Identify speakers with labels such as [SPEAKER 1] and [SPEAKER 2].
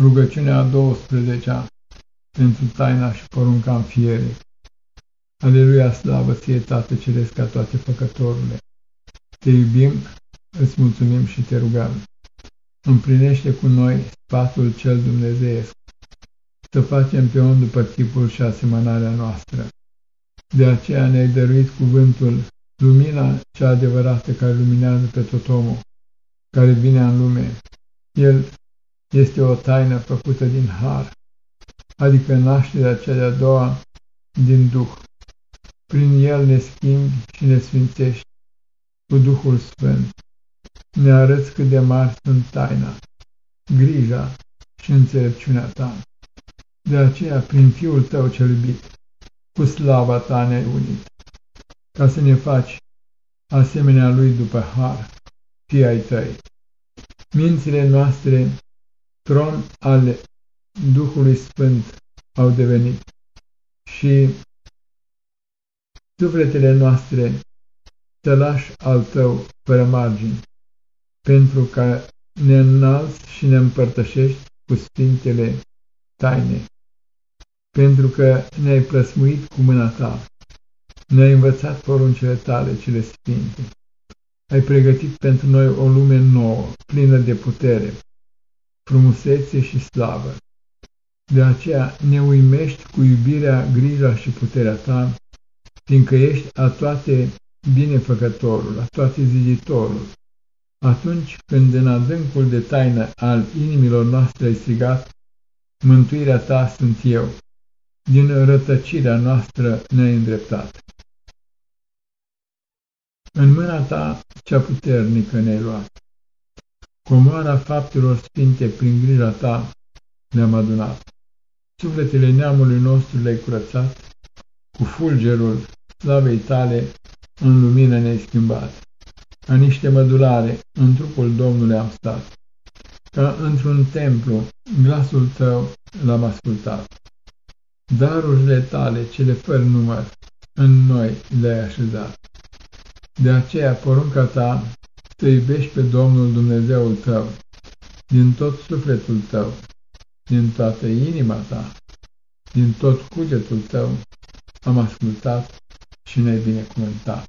[SPEAKER 1] Rugăciunea a 12-a pentru taina și porunca înfierii. Aleluia, slavă ție, Tată Ceresc, ca toate făcătorile. Te iubim, îți mulțumim și te rugăm. Împlinește cu noi spatul cel dumnezeiesc, să facem pe om după chipul și asemănarea noastră. De aceea ne-ai dăruit cuvântul, lumina cea adevărată care luminează pe tot omul, care vine în lume. El este o taină făcută din har, adică nașterea cea de-a doua din Duh. Prin el ne schimbi și ne sfințești cu Duhul Sfânt. Ne arăți cât de mari sunt taina, grija și înțelepciunea ta. De aceea, prin Fiul tău cel iubit, cu slava ta ne-ai unit, ca să ne faci asemenea lui după har, fii ai tăi. Mințile noastre tron ale Duhului Sfânt au devenit. Și sufletele noastre tălași al tău fără margini, pentru că ne înalți și ne împărtășești cu sfintele taine, pentru că ne-ai plăsmuit cu mâna ta, ne-ai învățat poruncele tale cele sfinte, ai pregătit pentru noi o lume nouă, plină de putere, frumusețe și slavă. De aceea ne uimești cu iubirea, grija și puterea ta, fiindcă ești a toate binefăcătorul, a toate ziditorul. Atunci când în adâncul de taină al inimilor noastre ai strigat, mântuirea ta sunt eu, din rătăcirea noastră ne-ai îndreptat. În mâna ta cea puternică ne-ai luat. Comoara faptelor sfinte prin grija ta ne-am adunat. Sufletele neamului nostru le-ai curățat, cu fulgerul slavei tale în lumină ne-ai schimbat. Ca niște mădulare în trupul Domnului am stat, ca într-un templu glasul tău l-am ascultat. Darurile tale, cele fără număr, în noi le-ai așezat. De aceea porunca ta să iubești pe Domnul Dumnezeul tău, din tot sufletul tău, din toată inima ta, din tot cugetul tău, am ascultat și ne-ai binecuvântat.